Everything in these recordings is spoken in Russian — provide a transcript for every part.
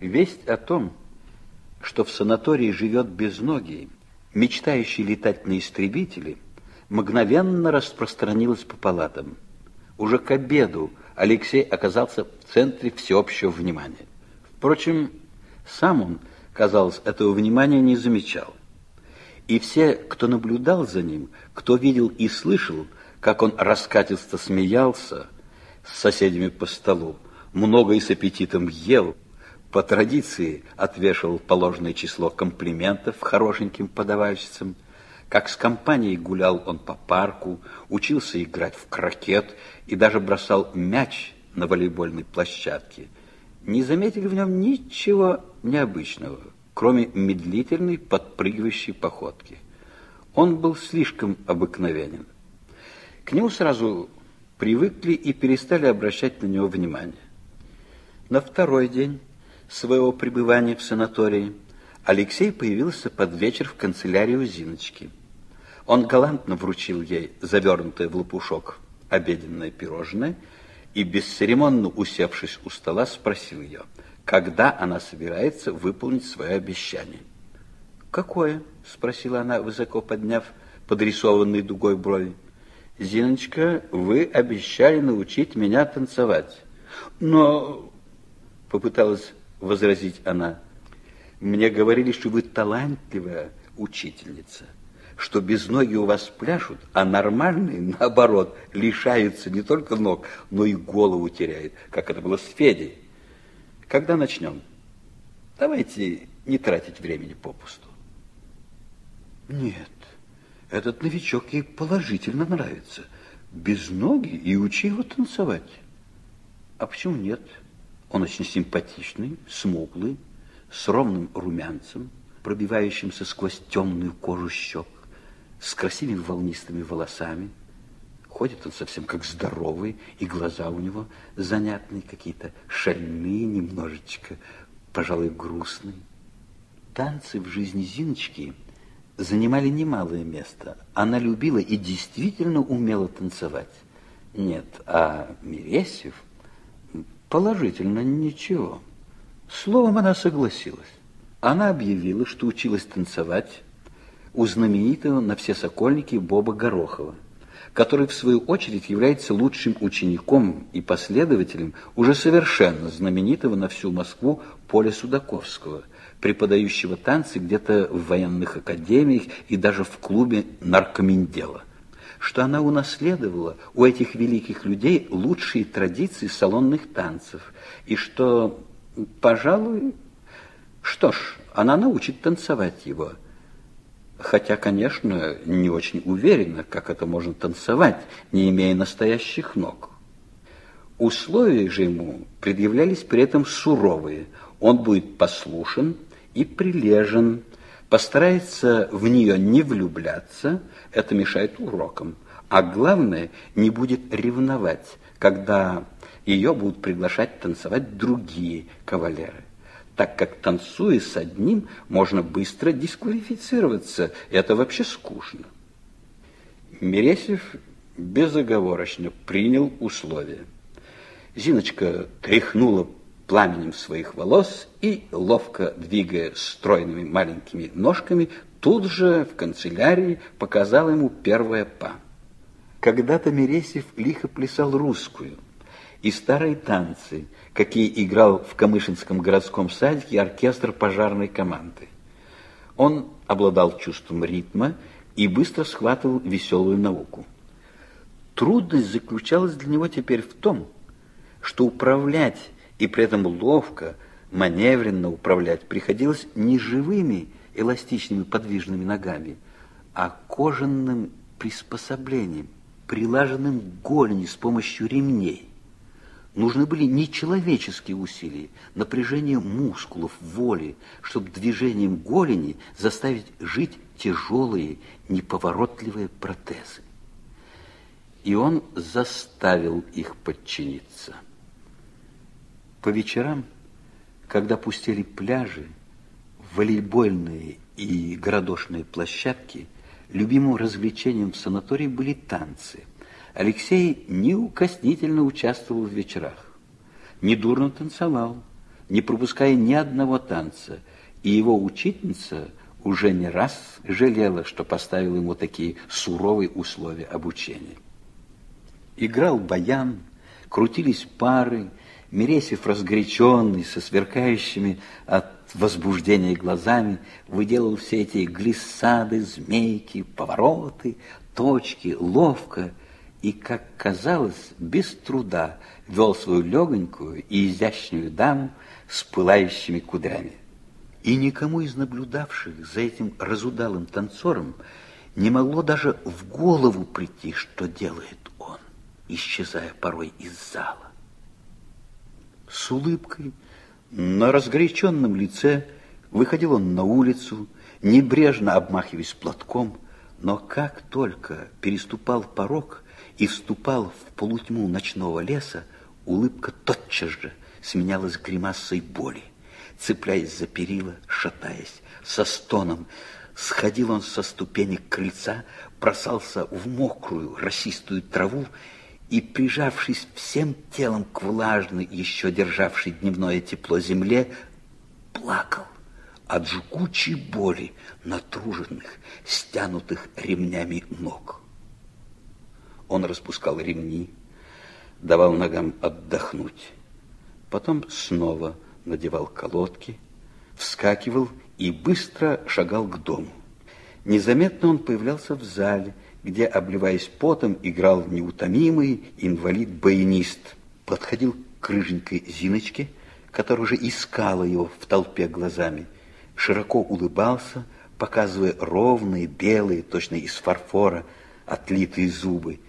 Весть о том, что в санатории живет безногий, мечтающий летать на истребителе, мгновенно распространилась по палатам. Уже к обеду Алексей оказался в центре всеобщего внимания. Впрочем, сам он, казалось, этого внимания не замечал. И все, кто наблюдал за ним, кто видел и слышал, как он раскатисто смеялся с соседями по столу, много и с аппетитом ел, по традиции отвешивал положенное число комплиментов хорошеньким подавальщицам, как с компанией гулял он по парку, учился играть в крокет и даже бросал мяч на волейбольной площадке. Не заметили в нем ничего необычного, кроме медлительной подпрыгивающей походки. Он был слишком обыкновенен. К нему сразу привыкли и перестали обращать на него внимание. На второй день своего пребывания в санатории Алексей появился под вечер в канцелярии у Зиночки. Он галантно вручил ей завернутое в лопушок обеденное пирожное и, бесцеремонно усевшись у стола, спросил ее, когда она собирается выполнить свое обещание. «Какое?» – спросила она, высоко подняв подрисованные дугой брови. «Зиночка, вы обещали научить меня танцевать». «Но...» – попыталась возразить она. «Мне говорили, что вы талантливая учительница» что без ноги у вас пляшут, а нормальные, наоборот, лишаются не только ног, но и голову теряют, как это было с Федей. Когда начнем? Давайте не тратить времени попусту. Нет, этот новичок ей положительно нравится. Без ноги и учи его танцевать. А почему нет? Он очень симпатичный, смуглый, с ровным румянцем, пробивающимся сквозь темную кожу щек с красивыми волнистыми волосами. Ходит он совсем как здоровый, и глаза у него занятные какие-то, шальные немножечко, пожалуй, грустные. Танцы в жизни Зиночки занимали немалое место. Она любила и действительно умела танцевать. Нет, а Мересьев положительно ничего. Словом, она согласилась. Она объявила, что училась танцевать у знаменитого на все сокольники Боба Горохова, который, в свою очередь, является лучшим учеником и последователем уже совершенно знаменитого на всю Москву Поля Судаковского, преподающего танцы где-то в военных академиях и даже в клубе наркомендела что она унаследовала у этих великих людей лучшие традиции салонных танцев, и что, пожалуй, что ж, она научит танцевать его – хотя, конечно, не очень уверенно, как это можно танцевать, не имея настоящих ног. Условия же ему предъявлялись при этом суровые. Он будет послушен и прилежен, постарается в нее не влюбляться, это мешает урокам, а главное, не будет ревновать, когда ее будут приглашать танцевать другие кавалеры так как танцуя с одним, можно быстро дисквалифицироваться. Это вообще скучно. Мересев безоговорочно принял условия. Зиночка тряхнула пламенем своих волос и, ловко двигая стройными маленькими ножками, тут же в канцелярии показала ему первое па. Когда-то Мересев лихо плясал русскую – и старые танцы, какие играл в Камышинском городском садике оркестр пожарной команды. Он обладал чувством ритма и быстро схватывал веселую науку. Трудность заключалась для него теперь в том, что управлять и при этом ловко, маневренно управлять приходилось не живыми эластичными подвижными ногами, а кожаным приспособлением, прилаженным к голени с помощью ремней. Нужны были нечеловеческие усилия, напряжение мускулов, воли, чтобы движением голени заставить жить тяжелые, неповоротливые протезы. И он заставил их подчиниться. По вечерам, когда пустели пляжи, волейбольные и городошные площадки, любимым развлечением в санатории были танцы – Алексей неукоснительно участвовал в вечерах. Недурно танцевал, не пропуская ни одного танца, и его учительница уже не раз жалела, что поставил ему такие суровые условия обучения. Играл баян, крутились пары, Мересев разгоряченный, со сверкающими от возбуждения глазами, выделал все эти глиссады, змейки, повороты, точки, ловко и, как казалось, без труда вел свою легонькую и изящную даму с пылающими кудрями. И никому из наблюдавших за этим разудалым танцором не могло даже в голову прийти, что делает он, исчезая порой из зала. С улыбкой на разгоряченном лице выходил он на улицу, небрежно обмахиваясь платком, но как только переступал порог и вступал в полутьму ночного леса, улыбка тотчас же сменялась гримасой боли. Цепляясь за перила, шатаясь, со стоном, сходил он со ступенек крыльца, бросался в мокрую росистую траву и, прижавшись всем телом к влажной, еще державшей дневное тепло земле, плакал от жгучей боли натруженных, стянутых ремнями ног. Он распускал ремни, давал ногам отдохнуть, потом снова надевал колодки, вскакивал и быстро шагал к дому. Незаметно он появлялся в зале, где, обливаясь потом, играл неутомимый инвалид-баянист. Подходил к рыженькой Зиночке, которая уже искала его в толпе глазами, широко улыбался, показывая ровные, белые, точно из фарфора, отлитые зубы,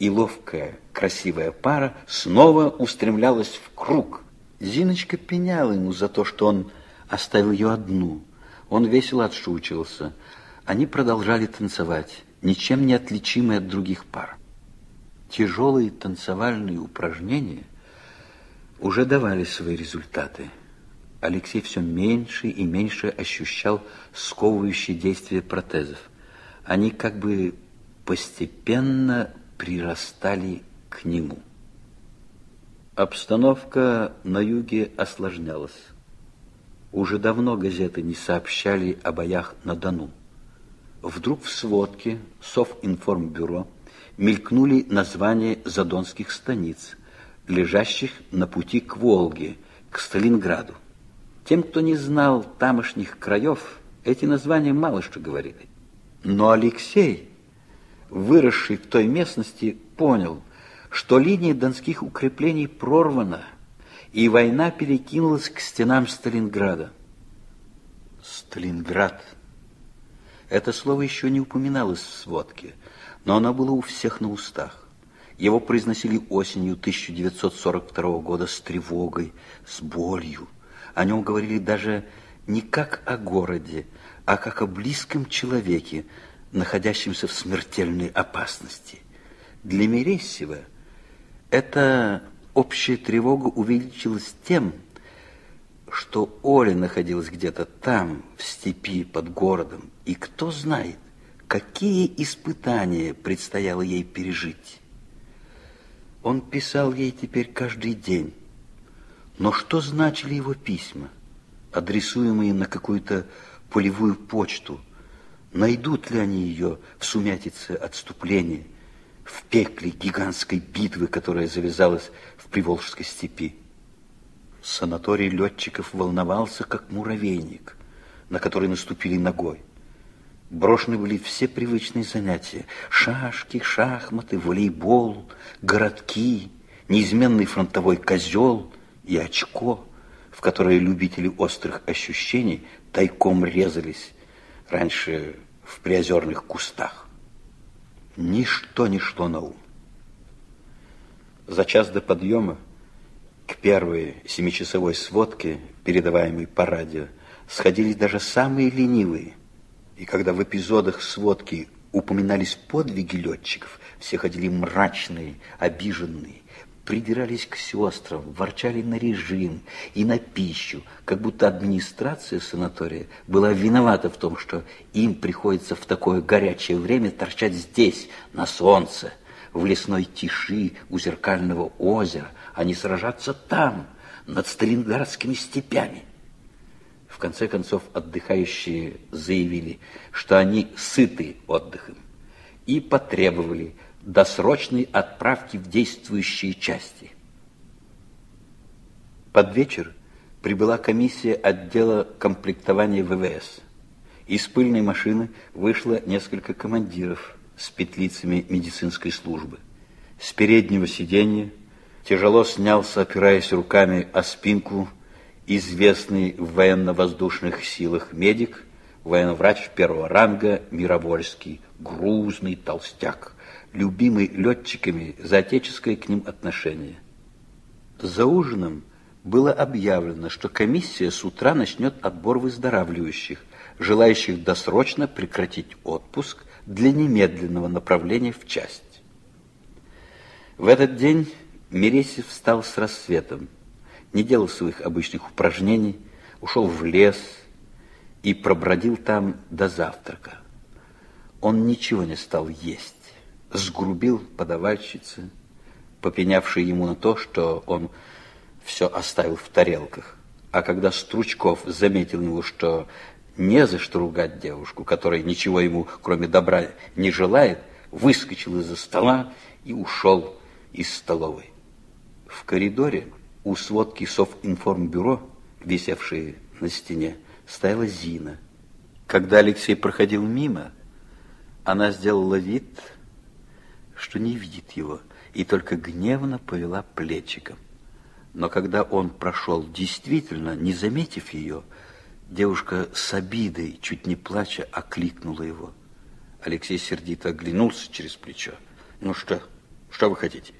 и ловкая, красивая пара снова устремлялась в круг. Зиночка пеняла ему за то, что он оставил ее одну. Он весело отшучивался. Они продолжали танцевать ничем не отличимые от других пар. Тяжелые танцевальные упражнения уже давали свои результаты. Алексей все меньше и меньше ощущал сковывающие действия протезов. Они как бы постепенно прирастали к нему. Обстановка на юге осложнялась. Уже давно газеты не сообщали о боях на Дону. Вдруг в сводке Совинформбюро мелькнули названия задонских станиц, лежащих на пути к Волге, к Сталинграду. Тем, кто не знал тамошних краев, эти названия мало что говорили. Но Алексей, выросший в той местности, понял, что линия донских укреплений прорвана, и война перекинулась к стенам Сталинграда. Сталинград – это слово еще не упоминалось в сводке, но оно было у всех на устах. Его произносили осенью 1942 года с тревогой, с болью. О нем говорили даже не как о городе, а как о близком человеке, находящемся в смертельной опасности. Для Мересева эта общая тревога увеличилась тем, что Оля находилась где-то там, в степи под городом, и кто знает, какие испытания предстояло ей пережить. Он писал ей теперь каждый день. Но что значили его письма, адресуемые на какую-то полевую почту? Найдут ли они ее в сумятице отступления, в пекле гигантской битвы, которая завязалась в Приволжской степи? Санаторий летчиков волновался, как муравейник, на который наступили ногой. Брошены были все привычные занятия. Шашки, шахматы, волейбол, городки, неизменный фронтовой козел и очко, в которое любители острых ощущений тайком резались раньше в приозерных кустах. Ничто не шло на ум. За час до подъема к первой семичасовой сводке, передаваемой по радио, сходились даже самые ленивые. И когда в эпизодах сводки упоминались подвиги летчиков, все ходили мрачные, обиженные, придирались к сестрам, ворчали на режим и на пищу, как будто администрация санатория была виновата в том, что им приходится в такое горячее время торчать здесь, на солнце, в лесной тиши у зеркального озера, а не сражаться там, над Сталинградскими степями. Конце концов, отдыхающие заявили, что они сыты отдыхом и потребовали досрочной отправки в действующие части. Под вечер прибыла комиссия отдела комплектования ВВС. Из пыльной машины вышло несколько командиров с петлицами медицинской службы. С переднего сиденья тяжело снялся, опираясь руками о спинку, известный в военно-воздушных силах медик, военврач первого ранга Мировольский, грузный толстяк, любимый летчиками за отеческое к ним отношение. За ужином было объявлено, что комиссия с утра начнет отбор выздоравливающих, желающих досрочно прекратить отпуск для немедленного направления в часть. В этот день Мересев встал с рассветом, не делал своих обычных упражнений, ушел в лес и пробродил там до завтрака. Он ничего не стал есть, сгрубил подавальщицы, попенявшей ему на то, что он все оставил в тарелках. А когда Стручков заметил ему, что не за что ругать девушку, которая ничего ему, кроме добра, не желает, выскочил из-за стола и ушел из столовой. В коридоре у сводки Совинформбюро, висевшей на стене, стояла Зина. Когда Алексей проходил мимо, она сделала вид, что не видит его, и только гневно повела плечиком. Но когда он прошел, действительно, не заметив ее, девушка с обидой, чуть не плача, окликнула его. Алексей сердито оглянулся через плечо. «Ну что, что вы хотите?»